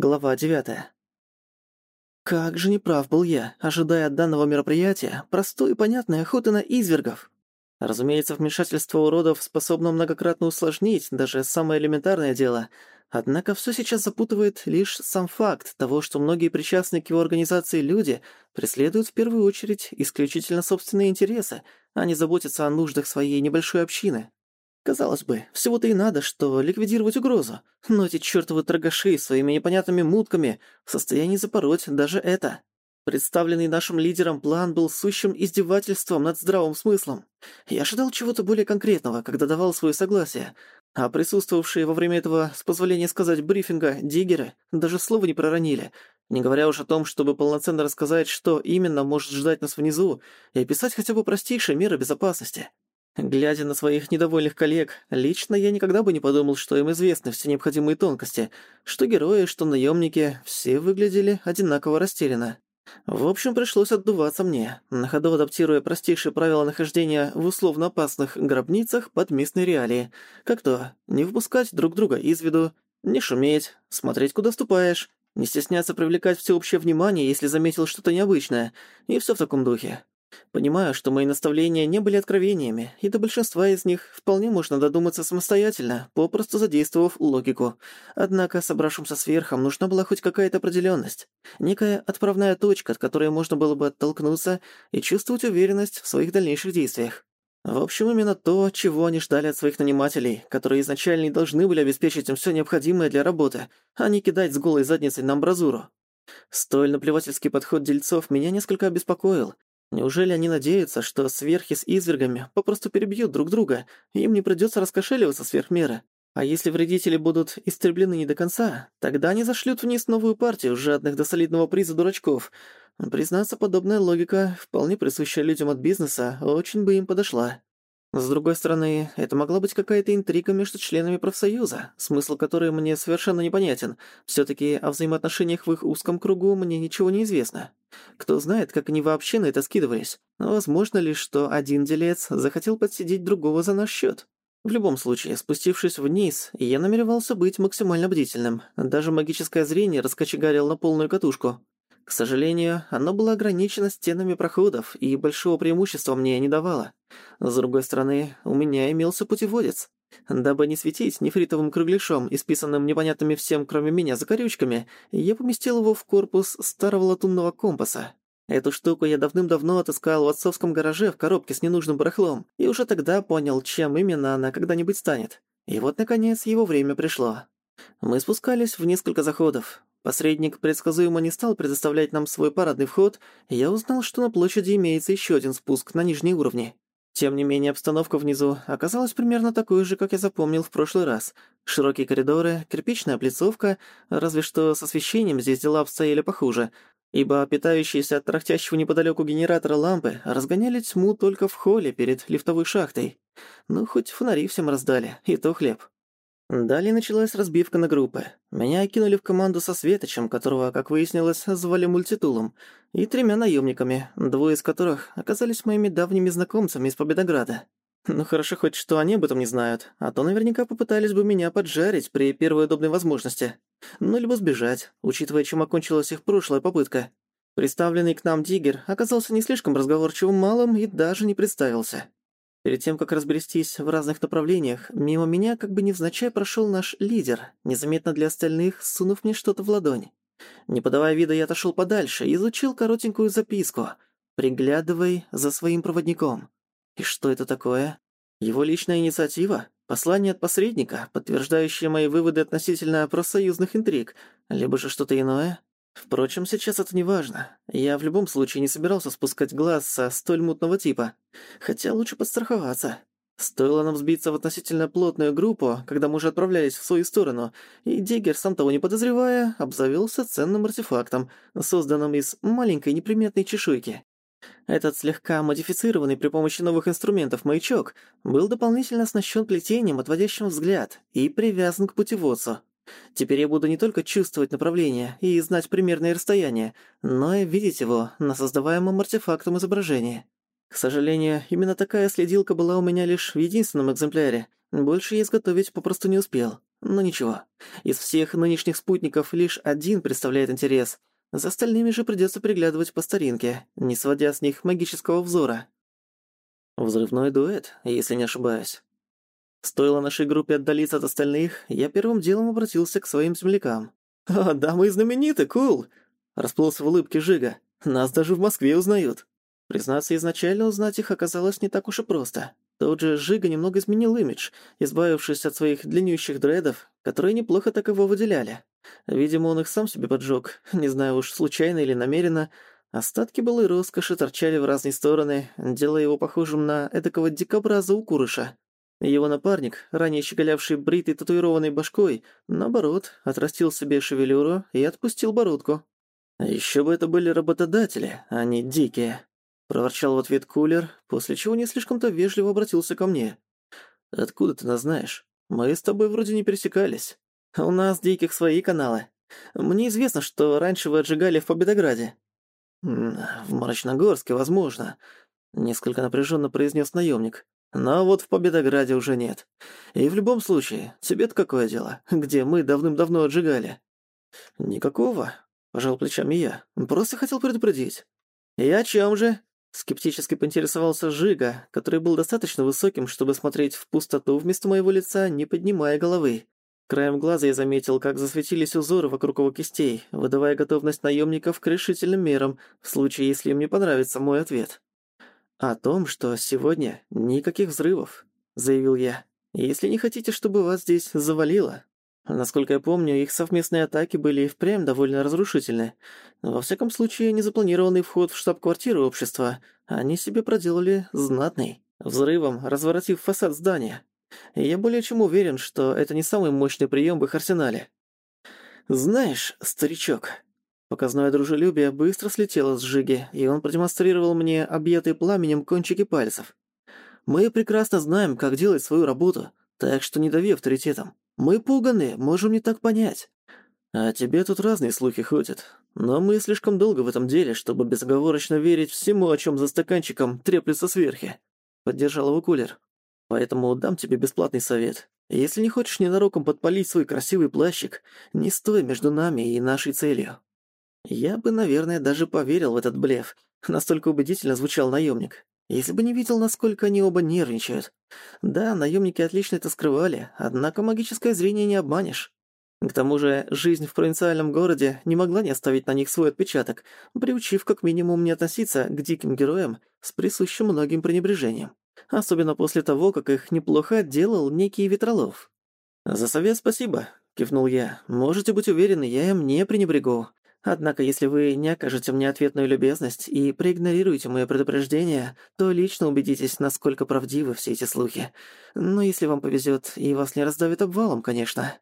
Глава 9. Как же неправ был я, ожидая от данного мероприятия простой и понятной охоты на извергов. Разумеется, вмешательство уродов способно многократно усложнить даже самое элементарное дело, однако всё сейчас запутывает лишь сам факт того, что многие причастные к его организации люди преследуют в первую очередь исключительно собственные интересы, а не заботятся о нуждах своей небольшой общины. Казалось бы, всего-то и надо, что ликвидировать угрозу. Но эти чёртовы торгаши своими непонятными мутками в состоянии запороть даже это. Представленный нашим лидером план был сущим издевательством над здравым смыслом. Я ожидал чего-то более конкретного, когда давал своё согласие, а присутствовавшие во время этого, с позволения сказать, брифинга, диггеры даже слова не проронили, не говоря уж о том, чтобы полноценно рассказать, что именно может ждать нас внизу, и описать хотя бы простейшие меры безопасности. Глядя на своих недовольных коллег, лично я никогда бы не подумал, что им известны все необходимые тонкости, что герои, что наемники, все выглядели одинаково растерянно. В общем, пришлось отдуваться мне, на ходу адаптируя простейшие правила нахождения в условно опасных гробницах под местные реалии. Как то, не впускать друг друга из виду, не шуметь, смотреть, куда ступаешь, не стесняться привлекать всеобщее внимание, если заметил что-то необычное, и все в таком духе. Понимаю, что мои наставления не были откровениями, и до большинства из них вполне можно додуматься самостоятельно, попросту задействовав логику. Однако собравшимся сверхом нужна была хоть какая-то определенность, некая отправная точка, от которой можно было бы оттолкнуться и чувствовать уверенность в своих дальнейших действиях. В общем, именно то, чего они ждали от своих нанимателей, которые изначально и должны были обеспечить им все необходимое для работы, а не кидать с голой задницей на амбразуру. Столь наплевательский подход дельцов меня несколько обеспокоил, Неужели они надеются, что сверхи с извергами попросту перебьют друг друга, и им не придётся раскошеливаться сверх меры? А если вредители будут истреблены не до конца, тогда они зашлют вниз новую партию жадных до солидного приза дурачков. Признаться, подобная логика, вполне присущая людям от бизнеса, очень бы им подошла. С другой стороны, это могла быть какая-то интрига между членами профсоюза, смысл которой мне совершенно непонятен. Всё-таки о взаимоотношениях в их узком кругу мне ничего не известно. Кто знает, как они вообще на это скидывались. Возможно ли, что один делец захотел подсидеть другого за наш счёт? В любом случае, спустившись вниз, я намеревался быть максимально бдительным. Даже магическое зрение раскочегарил на полную катушку. К сожалению, оно было ограничено стенами проходов и большого преимущества мне не давало. С другой стороны, у меня имелся путеводец. Дабы не светить нефритовым кругляшом, исписанным непонятными всем, кроме меня, закорючками, я поместил его в корпус старого латунного компаса. Эту штуку я давным-давно отыскал в отцовском гараже в коробке с ненужным барахлом, и уже тогда понял, чем именно она когда-нибудь станет. И вот, наконец, его время пришло. Мы спускались в несколько заходов. Посредник предсказуемо не стал предоставлять нам свой парадный вход, и я узнал, что на площади имеется еще один спуск на нижние уровни. Тем не менее, обстановка внизу оказалась примерно такой же, как я запомнил в прошлый раз. Широкие коридоры, кирпичная облицовка, разве что с освещением здесь дела обстояли похуже, ибо питающиеся от трахтящего неподалеку генератора лампы разгоняли тьму только в холле перед лифтовой шахтой. Ну, хоть фонари всем раздали, и то хлеб. Далее началась разбивка на группы. Меня кинули в команду со Светочем, которого, как выяснилось, звали Мультитулом, и тремя наемниками, двое из которых оказались моими давними знакомцами из Победограда. Ну хорошо хоть, что они об этом не знают, а то наверняка попытались бы меня поджарить при первой удобной возможности. Ну, либо сбежать, учитывая, чем окончилась их прошлая попытка. Представленный к нам Диггер оказался не слишком разговорчивым малым и даже не представился. Перед тем, как разбрестись в разных направлениях, мимо меня как бы невзначай прошел наш лидер, незаметно для остальных, сунув мне что-то в ладонь. Не подавая вида, я отошел подальше и изучил коротенькую записку. «Приглядывай за своим проводником». И что это такое? Его личная инициатива? Послание от посредника, подтверждающее мои выводы относительно профсоюзных интриг, либо же что-то иное? Впрочем, сейчас это не важно. Я в любом случае не собирался спускать глаз со столь мутного типа. Хотя лучше подстраховаться. Стоило нам сбиться в относительно плотную группу, когда мы уже отправлялись в свою сторону, и Диггер, сам того не подозревая, обзавелся ценным артефактом, созданным из маленькой неприметной чешуйки. Этот слегка модифицированный при помощи новых инструментов маячок был дополнительно оснащен плетением, отводящим взгляд, и привязан к путеводцу. Теперь я буду не только чувствовать направление и знать примерное расстояние, но и видеть его на создаваемом артефактом изображении. К сожалению, именно такая следилка была у меня лишь в единственном экземпляре. Больше я изготовить попросту не успел. Но ничего. Из всех нынешних спутников лишь один представляет интерес. За остальными же придется приглядывать по старинке, не сводя с них магического взора. Взрывной дуэт, если не ошибаюсь. Стоило нашей группе отдалиться от остальных, я первым делом обратился к своим землякам. «А, да мы знамениты, кул!» Расплылся в улыбке Жига. «Нас даже в Москве узнают». Признаться, изначально узнать их оказалось не так уж и просто. Тот же Жига немного изменил имидж, избавившись от своих длиннющих дредов, которые неплохо так его выделяли. Видимо, он их сам себе поджег, не знаю уж, случайно или намеренно. Остатки былой роскоши торчали в разные стороны, делая его похожим на эдакого дикобраза у курыша. Его напарник, ранее щеголявший бритой татуированной башкой, наоборот, отрастил себе шевелюру и отпустил бородку. Еще бы это были работодатели, а не дикие. Проворчал в ответ кулер, после чего не слишком-то вежливо обратился ко мне. «Откуда ты нас знаешь? Мы с тобой вроде не пересекались. У нас диких свои каналы. Мне известно, что раньше вы отжигали в Победограде». «В Мрачногорске, возможно», — несколько напряженно произнес наемник. Но вот в Победограде уже нет. И в любом случае, тебе-то какое дело, где мы давным-давно отжигали?» «Никакого», — пожал плечами я. «Просто хотел предупредить». «И о чем же?» Скептически поинтересовался Жига, который был достаточно высоким, чтобы смотреть в пустоту вместо моего лица, не поднимая головы. Краем глаза я заметил, как засветились узоры вокруг его кистей, выдавая готовность наемников к решительным мерам, в случае, если им не понравится мой ответ. «О том, что сегодня никаких взрывов», — заявил я. «Если не хотите, чтобы вас здесь завалило». Насколько я помню, их совместные атаки были и впрямь довольно разрушительны. Во всяком случае, незапланированный вход в штаб-квартиру общества они себе проделали знатный, взрывом разворотив фасад здания. Я более чем уверен, что это не самый мощный прием в их арсенале. «Знаешь, старичок», Показное дружелюбие быстро слетело с Жиги, и он продемонстрировал мне объятые пламенем кончики пальцев. «Мы прекрасно знаем, как делать свою работу, так что не дави авторитетом. Мы пуганы, можем не так понять. А тебе тут разные слухи ходят. Но мы слишком долго в этом деле, чтобы безоговорочно верить всему, о чем за стаканчиком треплется сверхи», — поддержал его кулер. «Поэтому дам тебе бесплатный совет. Если не хочешь ненароком подпалить свой красивый плащик, не стой между нами и нашей целью». Я бы, наверное, даже поверил в этот блеф. Настолько убедительно звучал наемник. Если бы не видел, насколько они оба нервничают. Да, наемники отлично это скрывали, однако магическое зрение не обманешь. К тому же, жизнь в провинциальном городе не могла не оставить на них свой отпечаток, приучив как минимум не относиться к диким героям с присущим многим пренебрежением. Особенно после того, как их неплохо отделал некий Ветролов. «За совет спасибо», — кивнул я. «Можете быть уверены, я им не пренебрегу. Однако, если вы не окажете мне ответную любезность и проигнорируете моё предупреждение, то лично убедитесь, насколько правдивы все эти слухи. Но если вам повезёт и вас не раздавит обвалом, конечно.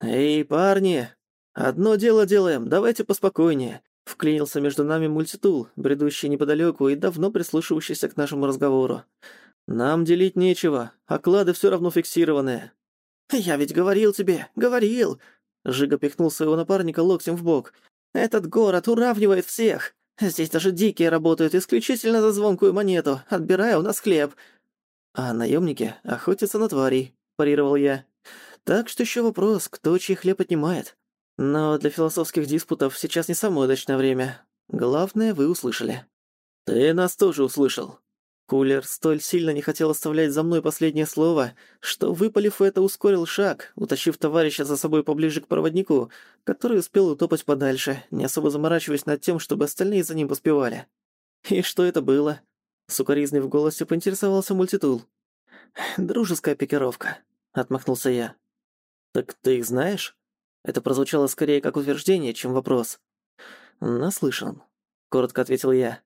«Эй, парни! Одно дело делаем, давайте поспокойнее», — вклинился между нами мультитул, бредущий неподалёку и давно прислушивающийся к нашему разговору. «Нам делить нечего, оклады всё равно фиксированные». «Я ведь говорил тебе, говорил!» Жига пихнул своего напарника локтем в бок. Этот город уравнивает всех. Здесь даже дикие работают исключительно за звонкую монету, отбирая у нас хлеб. А наемники охотятся на тварей, парировал я. Так что еще вопрос, кто чей хлеб отнимает. Но для философских диспутов сейчас не самое удачное время. Главное, вы услышали. Ты нас тоже услышал, Кулер столь сильно не хотел оставлять за мной последнее слово, что, выпалив это, ускорил шаг, утащив товарища за собой поближе к проводнику, который успел утопать подальше, не особо заморачиваясь над тем, чтобы остальные за ним поспевали. «И что это было?» Сукаризный в голосе поинтересовался мультитул. «Дружеская пикировка», — отмахнулся я. «Так ты их знаешь?» Это прозвучало скорее как утверждение, чем вопрос. «Наслышан», — коротко ответил я.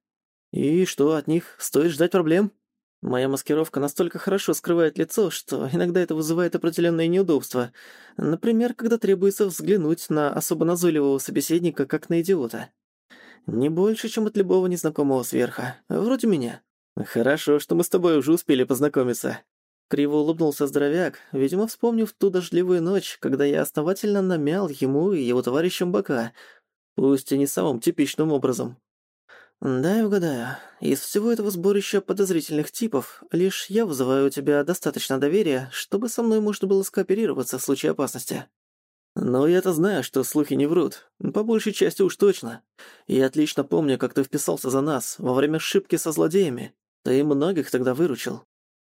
«И что, от них стоит ждать проблем?» Моя маскировка настолько хорошо скрывает лицо, что иногда это вызывает определенные неудобства. Например, когда требуется взглянуть на особо назойливого собеседника, как на идиота. Не больше, чем от любого незнакомого сверха. Вроде меня. Хорошо, что мы с тобой уже успели познакомиться. Криво улыбнулся здоровяк, видимо, вспомнив ту дождливую ночь, когда я основательно намял ему и его товарищам бока, пусть и не самым типичным образом. «Дай угадаю. Из всего этого сборища подозрительных типов лишь я вызываю у тебя достаточно доверия, чтобы со мной можно было скооперироваться в случае опасности». «Но я-то знаю, что слухи не врут. По большей части уж точно. Я отлично помню, как ты вписался за нас во время шибки со злодеями. Ты многих тогда выручил».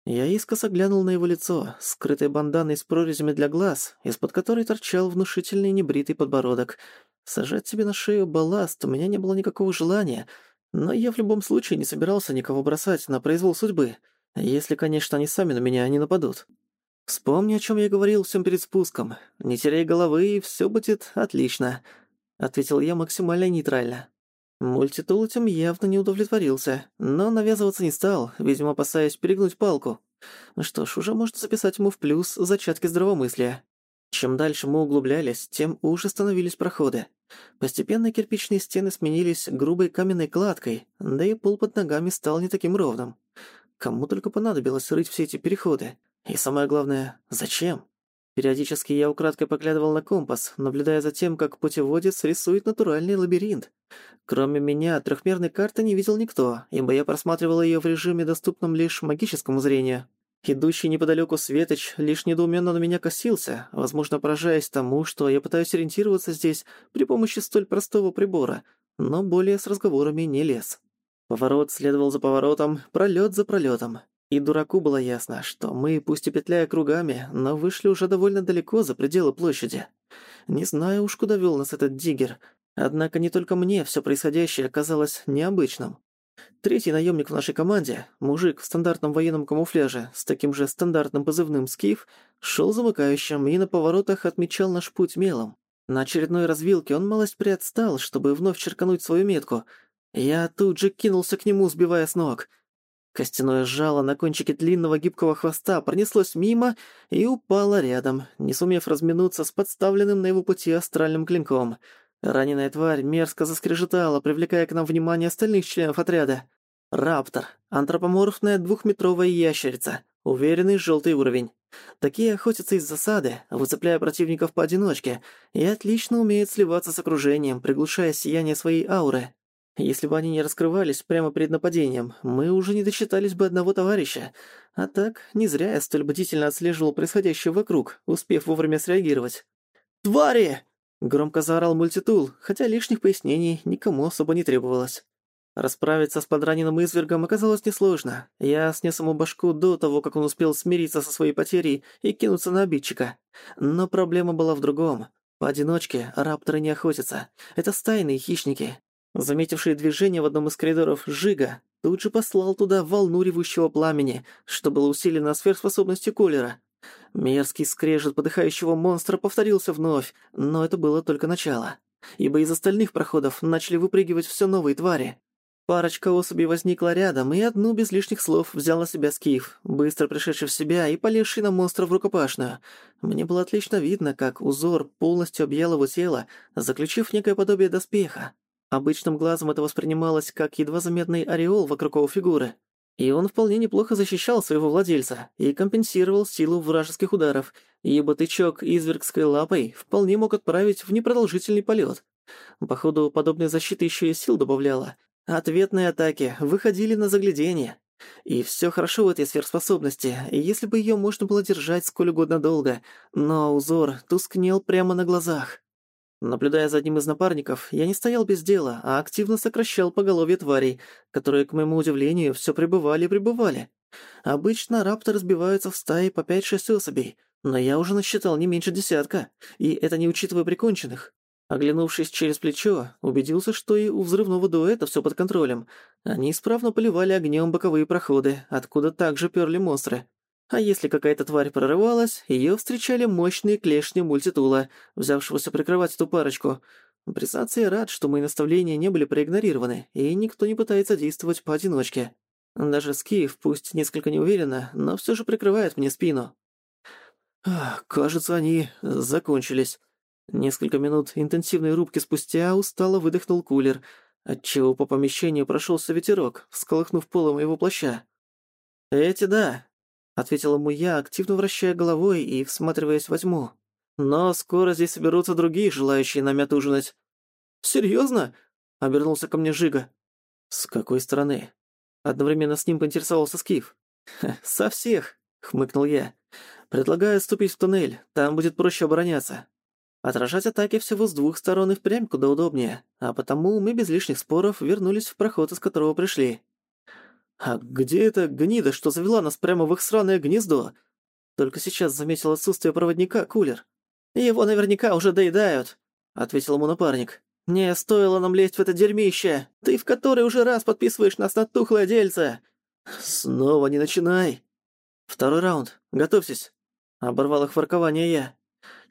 Я искоса глянул на его лицо, скрытое банданой с прорезями для глаз, из-под которой торчал внушительный небритый подбородок. Сажать себе на шею балласт у меня не было никакого желания — но я в любом случае не собирался никого бросать на произвол судьбы, если, конечно, они сами на меня не нападут. Вспомни, о чем я говорил всем перед спуском. Не теряй головы, и все будет отлично», — ответил я максимально нейтрально. Мультитул этим явно не удовлетворился, но навязываться не стал, видимо, опасаясь перегнуть палку. Что ж, уже можно записать ему в плюс зачатки здравомыслия. Чем дальше мы углублялись, тем уже становились проходы. Постепенно кирпичные стены сменились грубой каменной кладкой, да и пол под ногами стал не таким ровным. Кому только понадобилось рыть все эти переходы? И самое главное, зачем? Периодически я украдкой поглядывал на компас, наблюдая за тем, как путеводец рисует натуральный лабиринт. Кроме меня, трехмерной карты не видел никто, ибо я просматривал ее в режиме, доступном лишь магическому зрению. Идущий неподалеку Светоч лишь недоуменно на меня косился, возможно, поражаясь тому, что я пытаюсь ориентироваться здесь при помощи столь простого прибора, но более с разговорами не лез. Поворот следовал за поворотом, пролет за пролетом. И дураку было ясно, что мы, пусть и петляя кругами, но вышли уже довольно далеко за пределы площади. Не знаю уж, куда вел нас этот диггер, однако не только мне все происходящее казалось необычным. Третий наемник в нашей команде, мужик в стандартном военном камуфляже с таким же стандартным позывным «Скиф», шел замыкающим и на поворотах отмечал наш путь мелом. На очередной развилке он малость приотстал, чтобы вновь черкануть свою метку. Я тут же кинулся к нему, сбивая с ног. Костяное жало на кончике длинного гибкого хвоста пронеслось мимо и упало рядом, не сумев разминуться с подставленным на его пути астральным клинком — Раненая тварь мерзко заскрежетала, привлекая к нам внимание остальных членов отряда. Раптор. Антропоморфная двухметровая ящерица. Уверенный желтый уровень. Такие охотятся из засады, выцепляя противников поодиночке, и отлично умеют сливаться с окружением, приглушая сияние своей ауры. Если бы они не раскрывались прямо перед нападением, мы уже не досчитались бы одного товарища. А так, не зря я столь бдительно отслеживал происходящее вокруг, успев вовремя среагировать. «Твари!» Громко заорал мультитул, хотя лишних пояснений никому особо не требовалось. Расправиться с подраненным извергом оказалось несложно. Я снес ему башку до того, как он успел смириться со своей потерей и кинуться на обидчика. Но проблема была в другом. Поодиночке рапторы не охотятся. Это стайные хищники. Заметивший движение в одном из коридоров Жига тут же послал туда волну ревущего пламени, что было усилено сверхспособностью Колера. Мерзкий скрежет подыхающего монстра повторился вновь, но это было только начало. Ибо из остальных проходов начали выпрыгивать все новые твари. Парочка особей возникла рядом, и одну без лишних слов взял на себя Скиф, быстро пришедший в себя и полезший на монстра в рукопашную. Мне было отлично видно, как узор полностью объял его тело, заключив некое подобие доспеха. Обычным глазом это воспринималось как едва заметный ореол вокруг его фигуры. И он вполне неплохо защищал своего владельца и компенсировал силу вражеских ударов, ибо тычок извергской лапой вполне мог отправить в непродолжительный полет. Походу, подобная защита еще и сил добавляла. Ответные атаки выходили на заглядение. И все хорошо в этой сверхспособности, если бы ее можно было держать сколь угодно долго, но узор тускнел прямо на глазах. Наблюдая за одним из напарников, я не стоял без дела, а активно сокращал поголовье тварей, которые, к моему удивлению, все пребывали и пребывали. Обычно рапторы разбиваются в стаи по 5-6 особей, но я уже насчитал не меньше десятка, и это не учитывая приконченных. Оглянувшись через плечо, убедился, что и у взрывного дуэта все под контролем. Они исправно поливали огнем боковые проходы, откуда также перли монстры. А если какая-то тварь прорывалась, ее встречали мощные клешни мультитула, взявшегося прикрывать эту парочку. Признаться, я рад, что мои наставления не были проигнорированы, и никто не пытается действовать поодиночке. Даже Скиф, пусть несколько неуверенно, но все же прикрывает мне спину. кажется, они закончились. Несколько минут интенсивной рубки спустя устало выдохнул кулер, отчего по помещению прошелся ветерок, всколыхнув полом его плаща. «Эти да, ответил ему я, активно вращая головой и всматриваясь во тьму. «Но скоро здесь соберутся другие, желающие нами отужинать». «Серьёзно?» — обернулся ко мне Жига. «С какой стороны?» Одновременно с ним поинтересовался Скиф. «Со всех», — хмыкнул я. «Предлагаю ступить в туннель, там будет проще обороняться. Отражать атаки всего с двух сторон и впрямь куда удобнее, а потому мы без лишних споров вернулись в проход, из которого пришли». «А где эта гнида, что завела нас прямо в их сраное гнездо?» Только сейчас заметил отсутствие проводника кулер. «Его наверняка уже доедают», — ответил ему напарник. «Не стоило нам лезть в это дерьмище. Ты в который уже раз подписываешь нас на тухлое дельце». «Снова не начинай». «Второй раунд. Готовьтесь». Оборвал их воркование я.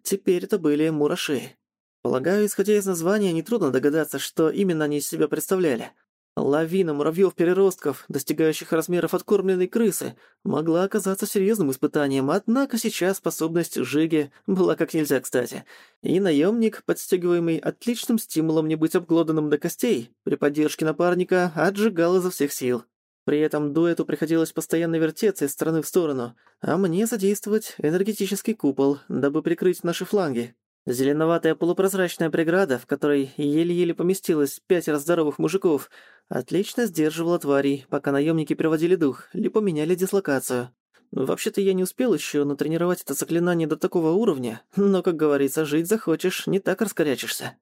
Теперь это были мураши. Полагаю, исходя из названия, нетрудно догадаться, что именно они из себя представляли. Лавина муравьёв-переростков, достигающих размеров откормленной крысы, могла оказаться серьезным испытанием, однако сейчас способность Жиги была как нельзя кстати. И наемник, подстегиваемый отличным стимулом не быть обглоданным до костей, при поддержке напарника отжигал изо всех сил. При этом дуэту приходилось постоянно вертеться из стороны в сторону, а мне задействовать энергетический купол, дабы прикрыть наши фланги. Зеленоватая полупрозрачная преграда, в которой еле-еле поместилось пятеро здоровых мужиков, отлично сдерживала тварей, пока наемники переводили дух, либо меняли дислокацию. Вообще-то я не успел еще натренировать это заклинание до такого уровня, но, как говорится, жить захочешь, не так раскорячишься.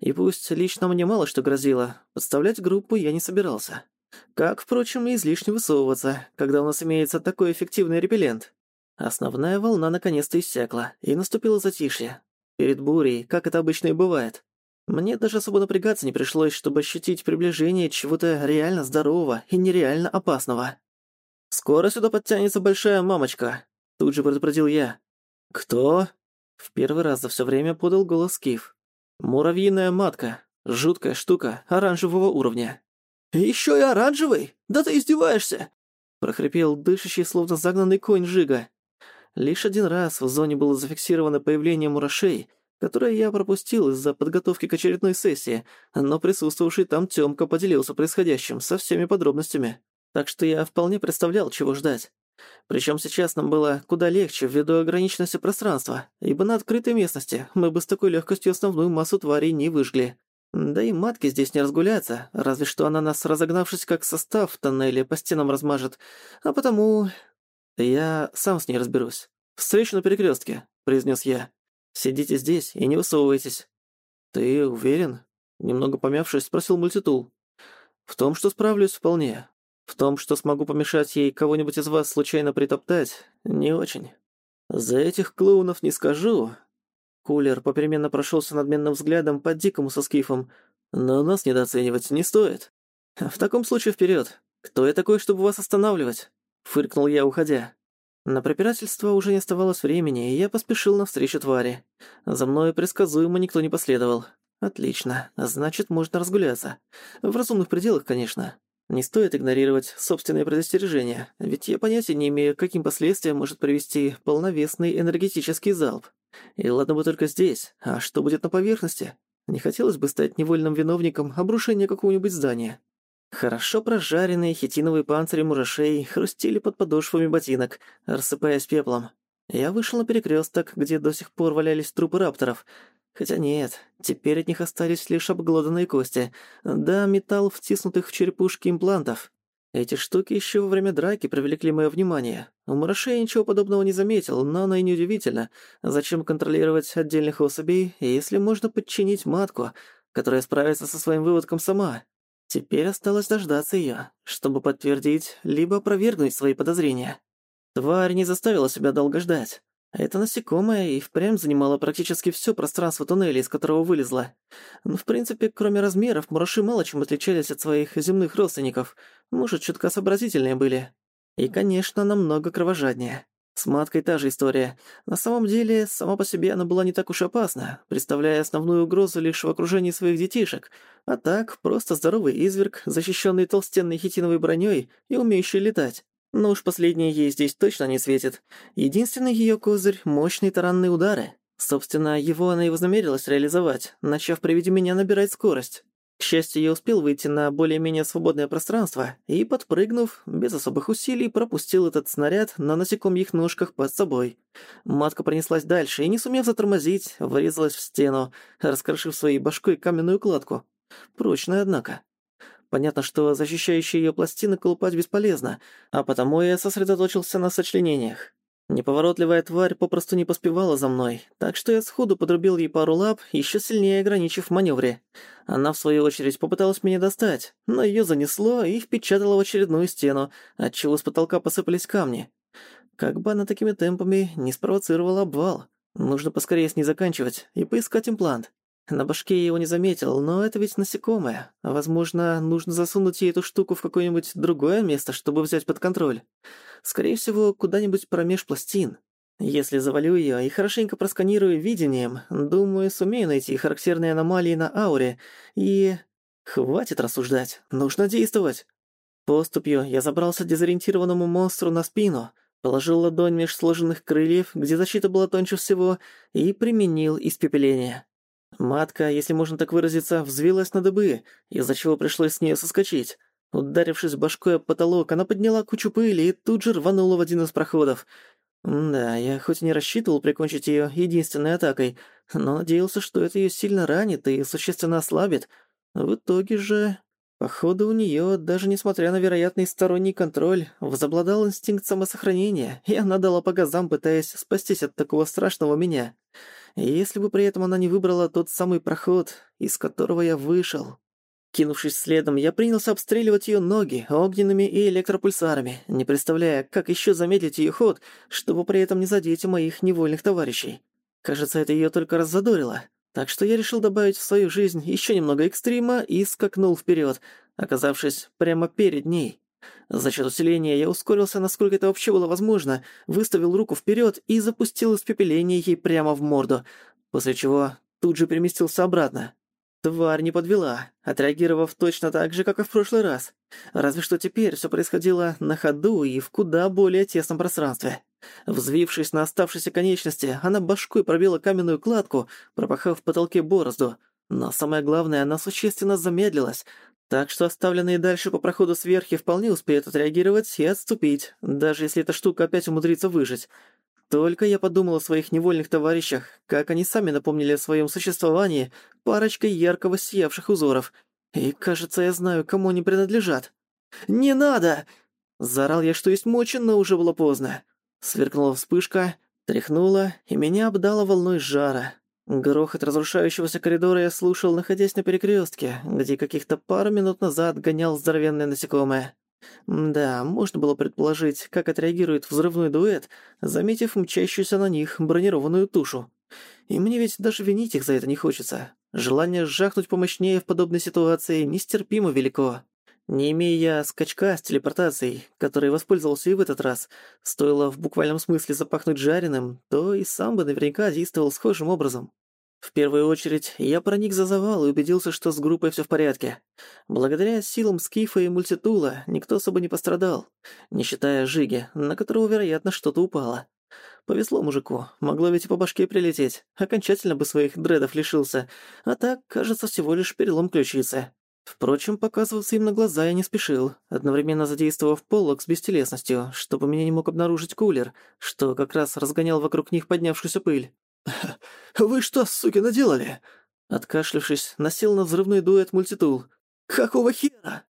И пусть лично мне мало что грозило, подставлять группу я не собирался. Как, впрочем, и излишне высовываться, когда у нас имеется такой эффективный репеллент. Основная волна наконец-то иссякла, и наступило затишье, Перед бурей, как это обычно и бывает. Мне даже особо напрягаться не пришлось, чтобы ощутить приближение чего-то реально здорового и нереально опасного. «Скоро сюда подтянется большая мамочка», — тут же предупредил я. «Кто?» — в первый раз за всё время подал голос Киф. «Муравьиная матка. Жуткая штука, оранжевого уровня». «Ещё и оранжевый? Да ты издеваешься!» — прохрипел дышащий, словно загнанный конь Жига. Лишь один раз в зоне было зафиксировано появление мурашей, которое я пропустил из-за подготовки к очередной сессии, но присутствовавший там Тёмка поделился происходящим со всеми подробностями. Так что я вполне представлял, чего ждать. Причем сейчас нам было куда легче ввиду ограниченности пространства, ибо на открытой местности мы бы с такой легкостью основную массу тварей не выжгли. Да и матки здесь не разгуляться, разве что она нас, разогнавшись как состав в тоннеле, по стенам размажет. А потому «Я сам с ней разберусь. Встречу на перекрестке», — произнес я. «Сидите здесь и не высовывайтесь». «Ты уверен?» — немного помявшись, спросил мультитул. «В том, что справлюсь, вполне. В том, что смогу помешать ей кого-нибудь из вас случайно притоптать, не очень. За этих клоунов не скажу». Кулер попеременно прошелся надменным взглядом по дикому со скифом, но нас недооценивать не стоит. В таком случае вперед. Кто я такой, чтобы вас останавливать? Фыркнул я, уходя. На препирательство уже не оставалось времени, и я поспешил навстречу твари. За мной предсказуемо никто не последовал. Отлично, значит, можно разгуляться. В разумных пределах, конечно. Не стоит игнорировать собственные предостережения, ведь я понятия не имею, каким последствиям может привести полновесный энергетический залп. И ладно бы только здесь, а что будет на поверхности? Не хотелось бы стать невольным виновником обрушения какого-нибудь здания. Хорошо прожаренные хитиновые панцири мурашей хрустели под подошвами ботинок, рассыпаясь пеплом. Я вышел на перекресток, где до сих пор валялись трупы рапторов. Хотя нет, теперь от них остались лишь обглоданные кости. Да, металл втиснутых в черепушки имплантов. Эти штуки еще во время драки привлекли мое внимание. У мурашей ничего подобного не заметил, но оно и неудивительно. Зачем контролировать отдельных особей, если можно подчинить матку, которая справится со своим выводком сама? Теперь осталось дождаться её, чтобы подтвердить либо опровергнуть свои подозрения. Тварь не заставила себя долго ждать. Это насекомое и впрямь занимало практически всё пространство туннеля, из которого вылезла. Ну, в принципе, кроме размеров, мураши мало чем отличались от своих земных родственников. Может, чутка сообразительнее были. И, конечно, намного кровожаднее. С маткой та же история. На самом деле, сама по себе она была не так уж опасна, представляя основную угрозу лишь в окружении своих детишек. А так, просто здоровый изверг, защищенный толстенной хитиновой броней и умеющий летать. Но уж последнее ей здесь точно не светит. Единственный ее козырь — мощные таранные удары. Собственно, его она и вознамерилась реализовать, начав при виде меня набирать скорость. К счастью, я успел выйти на более-менее свободное пространство и, подпрыгнув, без особых усилий пропустил этот снаряд на насекомьих ножках под собой. Матка пронеслась дальше и, не сумев затормозить, врезалась в стену, раскрошив своей башкой каменную кладку. Прочная, однако. Понятно, что защищающие её пластины колупать бесполезно, а потому я сосредоточился на сочленениях. Неповоротливая тварь попросту не поспевала за мной, так что я сходу подрубил ей пару лап, ещё сильнее ограничив в манёвре. Она, в свою очередь, попыталась меня достать, но её занесло и впечатало в очередную стену, отчего с потолка посыпались камни. Как бы она такими темпами не спровоцировала обвал. Нужно поскорее с ней заканчивать и поискать имплант. На башке его не заметил, но это ведь насекомое. Возможно, нужно засунуть ей эту штуку в какое-нибудь другое место, чтобы взять под контроль. Скорее всего, куда-нибудь промеж пластин. Если завалю её и хорошенько просканирую видением, думаю, сумею найти характерные аномалии на ауре. И... Хватит рассуждать, нужно действовать. Поступью я забрался дезориентированному монстру на спину, положил ладонь меж сложенных крыльев, где защита была тоньше всего, и применил испепеление. Матка, если можно так выразиться, взвилась на дыбы, из-за чего пришлось с нее соскочить. Ударившись башкой об потолок, она подняла кучу пыли и тут же рванула в один из проходов. Да, я хоть и не рассчитывал прикончить её единственной атакой, но надеялся, что это её сильно ранит и существенно ослабит. В итоге же... Походу, у неё, даже несмотря на вероятный сторонний контроль, возобладал инстинкт самосохранения, и она дала по газам, пытаясь спастись от такого страшного меня. Если бы при этом она не выбрала тот самый проход, из которого я вышел. Кинувшись следом, я принялся обстреливать её ноги огненными и электропульсарами, не представляя, как ещё замедлить её ход, чтобы при этом не задеть моих невольных товарищей. Кажется, это её только раззадорило. Так что я решил добавить в свою жизнь ещё немного экстрима и скакнул вперёд, оказавшись прямо перед ней. За счет усиления я ускорился, насколько это вообще было возможно, выставил руку вперед и запустил испепеление ей прямо в морду, после чего тут же переместился обратно. Тварь не подвела, отреагировав точно так же, как и в прошлый раз. Разве что теперь все происходило на ходу и в куда более тесном пространстве. Взвившись на оставшейся конечности, она башкой пробила каменную кладку, пропахав в потолке борозду. Но самое главное, она существенно замедлилась, так что оставленные дальше по проходу сверхи вполне успеют отреагировать и отступить, даже если эта штука опять умудрится выжить. Только я подумал о своих невольных товарищах, как они сами напомнили о своем существовании парочкой яркого сиявших узоров. И, кажется, я знаю, кому они принадлежат. «Не надо!» Заорал я, что есть мочи, но уже было поздно. Сверкнула вспышка, тряхнула, и меня обдало волной жара. Грохот разрушающегося коридора я слушал, находясь на перекрестке, где каких-то пару минут назад гонял здоровенное насекомое. Да, можно было предположить, как отреагирует взрывной дуэт, заметив мчащуюся на них бронированную тушу. И мне ведь даже винить их за это не хочется. Желание сжахнуть помощнее в подобной ситуации нестерпимо велико. Не имея я скачка с телепортацией, который воспользовался и в этот раз, стоило в буквальном смысле запахнуть жареным, то и сам бы наверняка действовал схожим образом. В первую очередь, я проник за завал и убедился, что с группой всё в порядке. Благодаря силам Скифа и Мультитула никто особо не пострадал, не считая Жиги, на которого, вероятно, что-то упало. Повезло мужику, могло ведь и по башке прилететь, окончательно бы своих дредов лишился, а так, кажется, всего лишь перелом ключицы. Впрочем, показываться им на глаза я не спешил, одновременно задействовав полок с бестелесностью, чтобы меня не мог обнаружить кулер, что как раз разгонял вокруг них поднявшуюся пыль. «Вы что, суки, наделали?» Откашлявшись, насел на взрывной дуэт мультитул. «Какого хера?»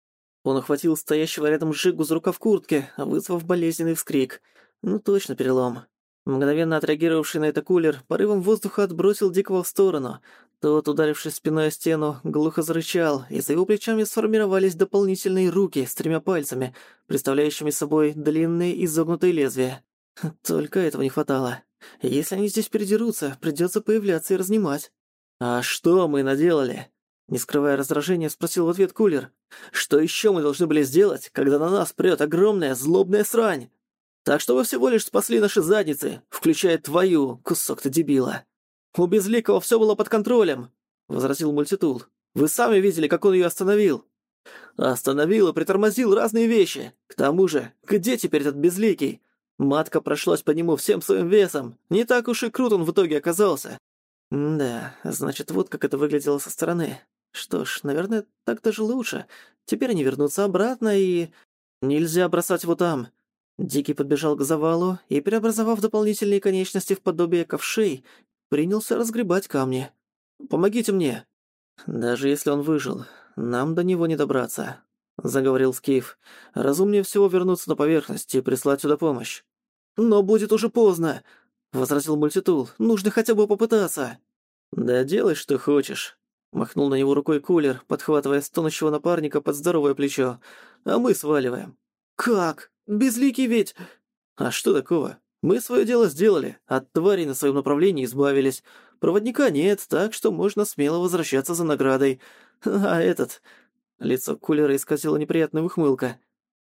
Он охватил стоящего рядом Жигу за рукав куртки, вызвав болезненный вскрик. Ну точно перелом. Мгновенно отреагировавший на это кулер, порывом воздуха отбросил Дикого в сторону. Тот, ударившись спиной о стену, глухо зарычал, и за его плечами сформировались дополнительные руки с тремя пальцами, представляющими собой длинные изогнутые лезвия. Только этого не хватало. Если они здесь передерутся, придётся появляться и разнимать. «А что мы наделали?» Не скрывая раздражения, спросил в ответ кулер. «Что ещё мы должны были сделать, когда на нас прёт огромная злобная срань?» Так что вы всего лишь спасли наши задницы, включая твою, кусок ты дебила. У Безликого все было под контролем, возразил мультитул. Вы сами видели, как он ее остановил. Остановил и притормозил разные вещи. К тому же, где теперь этот Безликий? Матка прошлась по нему всем своим весом. Не так уж и крут он в итоге оказался. да, значит, вот как это выглядело со стороны. Что ж, наверное, так даже лучше. Теперь они вернутся обратно и... Нельзя бросать его там. Дикий подбежал к завалу и, преобразовав дополнительные конечности в подобие ковшей, принялся разгребать камни. «Помогите мне!» Даже если он выжил, нам до него не добраться», — заговорил Скиф. «Разумнее всего вернуться на поверхность и прислать сюда помощь». «Но будет уже поздно», — возразил Мультитул. «Нужно хотя бы попытаться». «Да делай, что хочешь», — махнул на него рукой кулер, подхватывая стонущего напарника под здоровое плечо. «А мы сваливаем». «Как? Безликий ведь...» «А что такого? Мы свое дело сделали, от тварей на своем направлении избавились. Проводника нет, так что можно смело возвращаться за наградой. А этот...» Лицо кулера исказило неприятная ухмылка.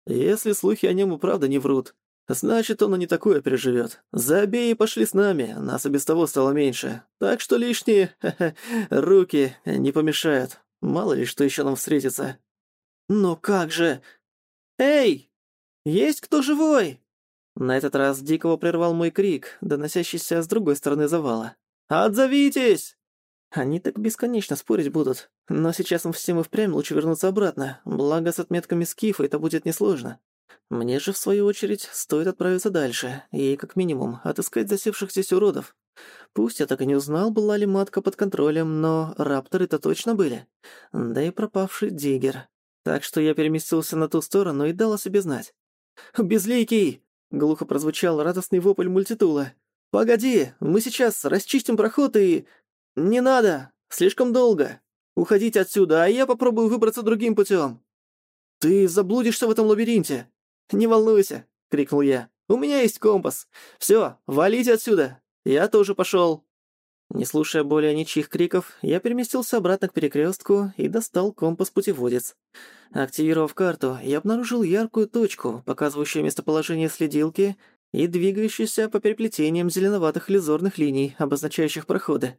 «Если слухи о нем и правда не врут, значит, он и не такое переживет. Забей пошли с нами, нас и без того стало меньше. Так что лишние руки не помешают. Мало ли, что еще нам встретится». «Но как же...» «Эй! Есть кто живой?» На этот раз Дикого прервал мой крик, доносящийся с другой стороны завала. «Отзовитесь!» Они так бесконечно спорить будут, но сейчас им всем и впрямь лучше вернуться обратно, благо с отметками скифа это будет несложно. Мне же, в свою очередь, стоит отправиться дальше и, как минимум, отыскать засевших здесь уродов. Пусть я так и не узнал, была ли матка под контролем, но рапторы-то точно были. Да и пропавший диггер. Так что я переместился на ту сторону и дал о себе знать. «Безликий!» Глухо прозвучал радостный вопль мультитула. «Погоди, мы сейчас расчистим проход и...» «Не надо! Слишком долго! Уходите отсюда, а я попробую выбраться другим путем!» «Ты заблудишься в этом лабиринте!» «Не волнуйся!» — крикнул я. «У меня есть компас! Всё, валите отсюда! Я тоже пошёл!» Не слушая более ничьих криков, я переместился обратно к перекрестку и достал компас-путеводец. Активировав карту, я обнаружил яркую точку, показывающую местоположение следилки и двигающуюся по переплетениям зеленоватых лизорных линий, обозначающих проходы.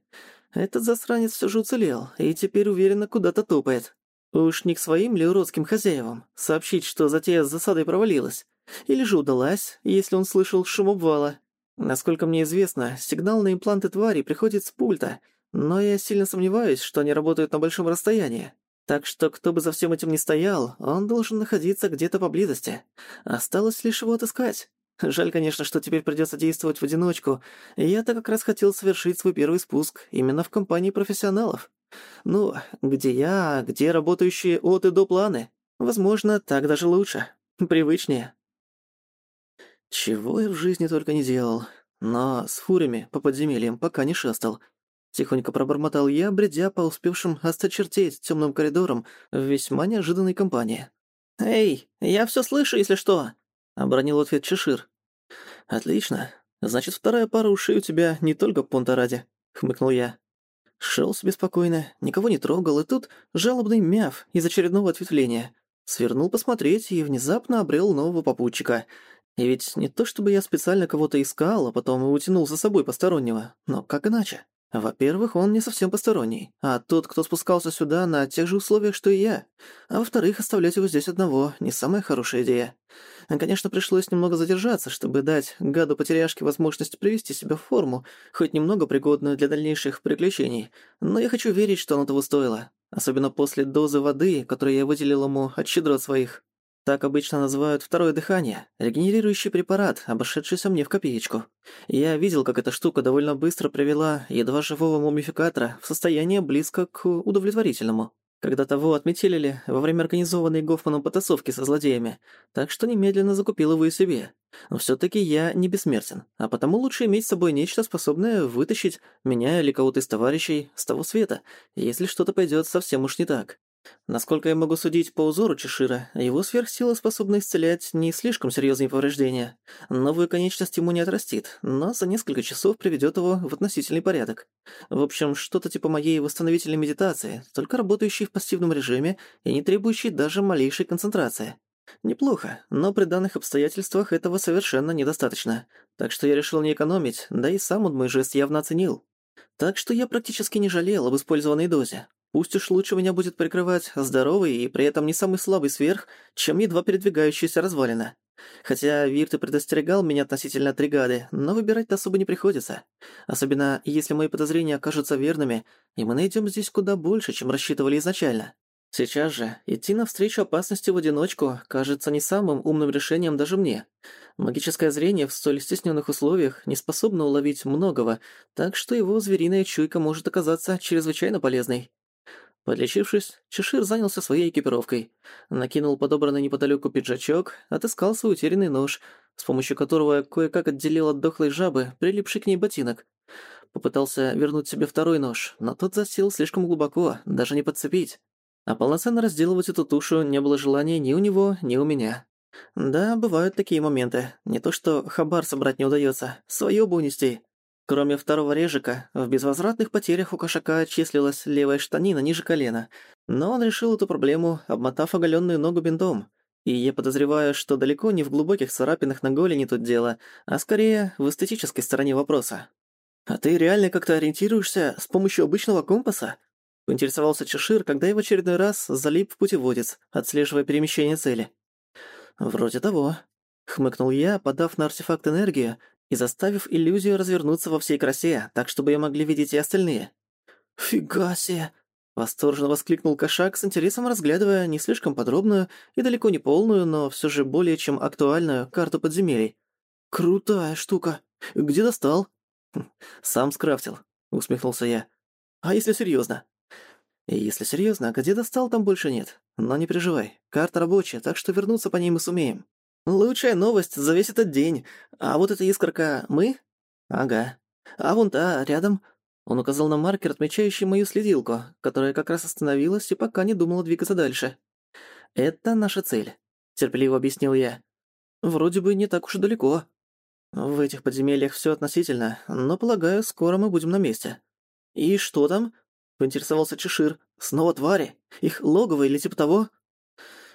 Этот засранец все же уцелел и теперь уверенно куда-то топает. Уж не к своим ли уродским хозяевам сообщить, что затея с засадой провалилась? Или же удалась, если он слышал шум обвала? Насколько мне известно, сигнал на импланты твари приходит с пульта, но я сильно сомневаюсь, что они работают на большом расстоянии. Так что кто бы за всем этим ни стоял, он должен находиться где-то поблизости. Осталось лишь его отыскать. Жаль, конечно, что теперь придется действовать в одиночку. Я-то как раз хотел совершить свой первый спуск именно в компании профессионалов. Ну, где я, где работающие от и до планы. Возможно, так даже лучше. Привычнее. Чего я в жизни только не делал. Но с фурями по подземельям пока не шастал. Тихонько пробормотал я, бредя по успевшим осточертеть темным коридорам в весьма неожиданной компании. «Эй, я все слышу, если что!» — обронил ответ Чешир. «Отлично. Значит, вторая пара ушей у тебя не только понта ради», — хмыкнул я. Шел себе спокойно, никого не трогал, и тут жалобный мяв из очередного ответвления. Свернул посмотреть и внезапно обрел нового попутчика — и ведь не то чтобы я специально кого-то искал, а потом и утянул за собой постороннего. Но как иначе? Во-первых, он не совсем посторонний, а тот, кто спускался сюда на тех же условиях, что и я. А во-вторых, оставлять его здесь одного — не самая хорошая идея. Конечно, пришлось немного задержаться, чтобы дать гаду-потеряшке возможность привести себя в форму, хоть немного пригодную для дальнейших приключений. Но я хочу верить, что оно того стоило. Особенно после дозы воды, которую я выделил ему от щедрот своих. Так обычно называют второе дыхание, регенерирующий препарат, обошедшийся мне в копеечку. Я видел, как эта штука довольно быстро привела едва живого мумификатора в состояние близко к удовлетворительному. Когда того отметелили во время организованной Гофманом потасовки со злодеями, так что немедленно закупил его и себе. Но всё-таки я не бессмертен, а потому лучше иметь с собой нечто, способное вытащить меня или кого-то из товарищей с того света, если что-то пойдёт совсем уж не так. Насколько я могу судить по узору Чешира, его сверхсила способна исцелять не слишком серьезные повреждения. Новую конечность ему не отрастит, но за несколько часов приведет его в относительный порядок. В общем, что-то типа моей восстановительной медитации, только работающей в пассивном режиме и не требующей даже малейшей концентрации. Неплохо, но при данных обстоятельствах этого совершенно недостаточно. Так что я решил не экономить, да и сам он мой жест явно оценил. Так что я практически не жалел об использованной дозе. Пусть уж лучше меня будет прикрывать здоровый и при этом не самый слабый сверх, чем едва передвигающаяся развалина. Хотя Вирт и предостерегал меня относительно тригады, но выбирать-то особо не приходится. Особенно, если мои подозрения окажутся верными, и мы найдем здесь куда больше, чем рассчитывали изначально. Сейчас же идти навстречу опасности в одиночку кажется не самым умным решением даже мне. Магическое зрение в столь стесненных условиях не способно уловить многого, так что его звериная чуйка может оказаться чрезвычайно полезной. Подлечившись, Чешир занялся своей экипировкой. Накинул подобранный неподалёку пиджачок, отыскал свой утерянный нож, с помощью которого кое-как отделил от дохлой жабы прилипший к ней ботинок. Попытался вернуть себе второй нож, но тот засел слишком глубоко, даже не подцепить. А полноценно разделывать эту тушу не было желания ни у него, ни у меня. Да, бывают такие моменты. Не то что хабар собрать не удается, своё бы унести. Кроме второго режика, в безвозвратных потерях у кошака числилась левая штанина ниже колена, но он решил эту проблему, обмотав оголенную ногу бинтом. И я подозреваю, что далеко не в глубоких царапинах на голени тут дело, а скорее в эстетической стороне вопроса. «А ты реально как-то ориентируешься с помощью обычного компаса?» — поинтересовался Чешир, когда я в очередной раз залип в путеводец, отслеживая перемещение цели. «Вроде того», — хмыкнул я, подав на артефакт энергию и заставив иллюзию развернуться во всей красе, так чтобы ее могли видеть и остальные. «Фига себе!» — восторженно воскликнул кошак с интересом разглядывая не слишком подробную и далеко не полную, но все же более чем актуальную карту подземелий. «Крутая штука! Где достал?» «Хм, «Сам скрафтил», — усмехнулся я. «А если серьезно? «Если серьезно, где достал, там больше нет. Но не переживай, карта рабочая, так что вернуться по ней мы сумеем». «Лучшая новость за весь этот день. А вот эта искорка мы?» «Ага. А вон та, рядом». Он указал на маркер, отмечающий мою следилку, которая как раз остановилась и пока не думала двигаться дальше. «Это наша цель», — терпеливо объяснил я. «Вроде бы не так уж и далеко. В этих подземельях всё относительно, но, полагаю, скоро мы будем на месте». «И что там?» — поинтересовался Чешир. «Снова твари? Их логово или типа того?»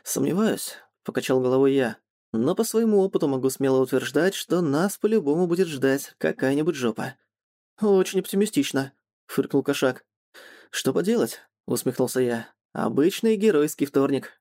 «Сомневаюсь», — покачал головой я. Но по своему опыту могу смело утверждать, что нас по-любому будет ждать какая-нибудь жопа. «Очень оптимистично», — фыркнул кошак. «Что поделать?» — усмехнулся я. «Обычный геройский вторник».